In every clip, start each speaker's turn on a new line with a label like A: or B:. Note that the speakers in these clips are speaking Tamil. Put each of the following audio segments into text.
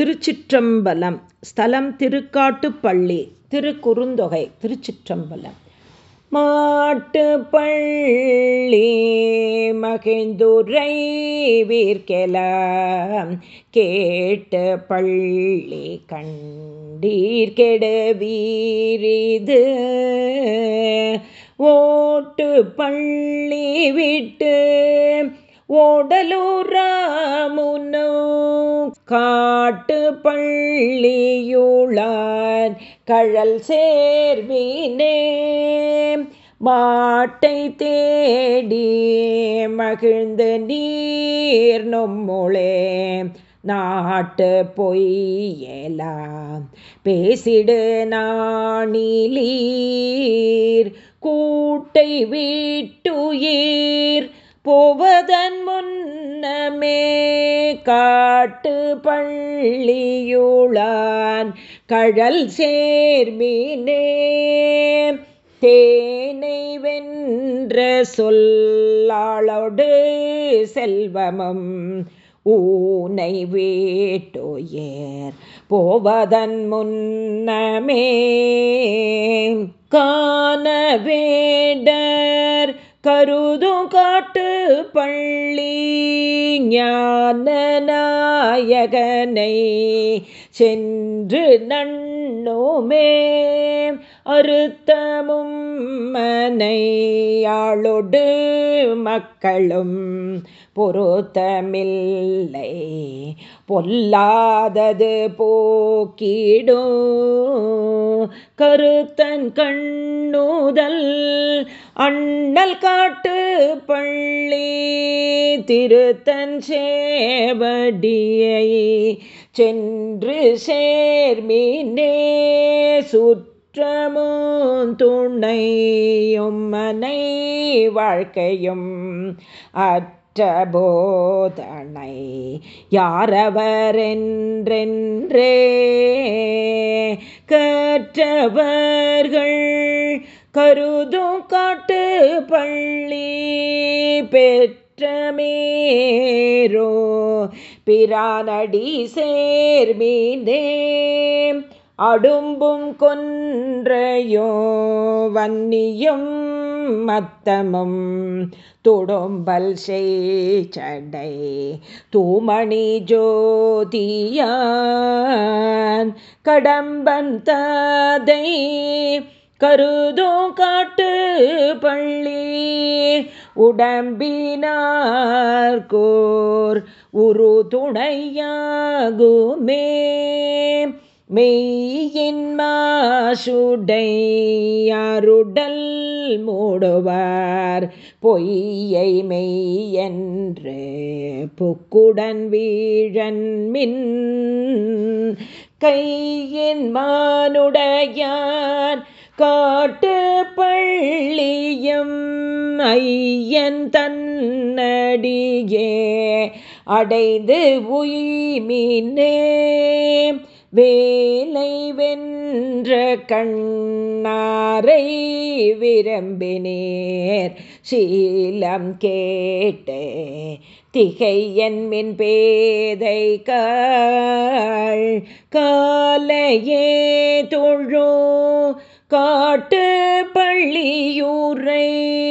A: திருச்சிற்றம்பலம். ஸ்தலம் திருக்காட்டுப்பள்ளி திருக்குறுந்தொகை திருச்சிற்றம்பலம். மாட்டு பள்ளி மகிழ்ந்துரை வீர்கெலாம். கேட்டு பள்ளி கண்டீர் கெடுவீரிது. ஓட்டு பள்ளி விட்டு ஓடலூரா முன்னோ காட்டு பள்ளியுளான் கழல் சேர்வினே மாட்டை தேடி மகிழ்ந்து நீர் நொம்முளே நாட்டு பொய்யலாம் பேசிடு நாணிலீர் கூட்டை வீட்டுயிர் போவதன் முன்னமே கா காட்டு பள்ளியுளான் கழல் சேர்மினே. தேனை வென்ற சொல்லாளோடு செல்வமம் ஊனை வீட்டுயர் போவதன் முன்னமே. காண வேடர் கருதும் காட்டு பள்ளி ஞான நாயகனை சென்று நண்ணுமே. அறுத்தமும் மனையாளொடு மக்களும் பொருத்தமில்லை. பொல்லாதது போக்கிடும். கருத்தன் கண்ணுதல் அண்ணல் காட்டு பள்ளி திருத்தன் சேவடியை சென்று சேர்மினே சுற்றமும் துணையும் மனை வாழ்க்கையும் அற்ற போதனை. யாரவரென்றென்றே கற்றவர்கள் கருதும் காட்டு பள்ளி பெற்ற பெற்றமேரோ பிரானடி சேர்மீந்தே. அடும்பும் கொன்றையோ? வன்னியும் மத்தமும் துடும்பல் செய்டை தூமணி ஜோதியான் கடம்பன் ததை கருதும் காட்டு பள்ளி. உடம்பினார்கோர் உரு துணையாகுமே மெய்யின் மாசுடையாருடல் மூடுவார் பொய்யை மெய்யென்று புக்குடன் வீழன் மின். கையின் மானுடையான் காட்டு பள்ளி ஐயன் தன்னடியே அடைந்து உய்மினே. வேலை வென்ற கண்ணாரை விரும்பினேர். சீலம் கேட்டே திகையன் மின் பேதை காலையே தொழோ காட்டு பள்ளியூரை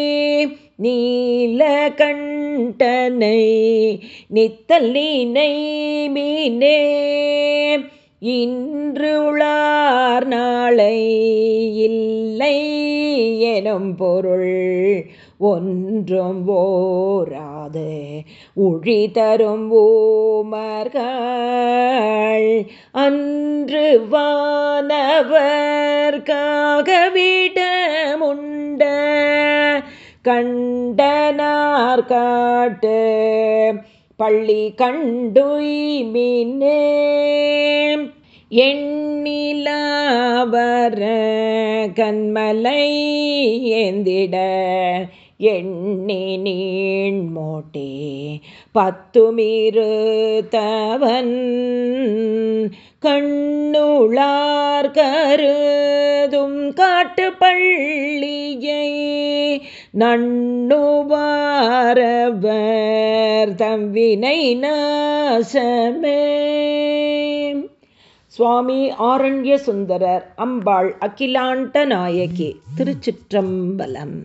A: நீல கண்டனை நித்தல் மீனே. இன்று உளார் நாளை இல்லை எனும் பொருள் ஒன்றும் ஓராது உழி தரும் ஓமர்கள் அன்று வானவர்காக விடமுண்ட கண்டனார் காட்டு. பள்ளி கண்டுய்மினே எண்ணிலாவர கண்மலை ஏந்திட. எண்ணி நீண்மோட்டே பத்துமிருத்தவன் கண்ணுளார் கருதும் காட்டு பள்ளியை. நண்ணுவாரவர் தம்வினை நாசமே. சுவாமி ஆரண்ய சுந்தரர் அம்பாள் அகிலாண்ட நாயகி திருச்சிற்றம்பலம்.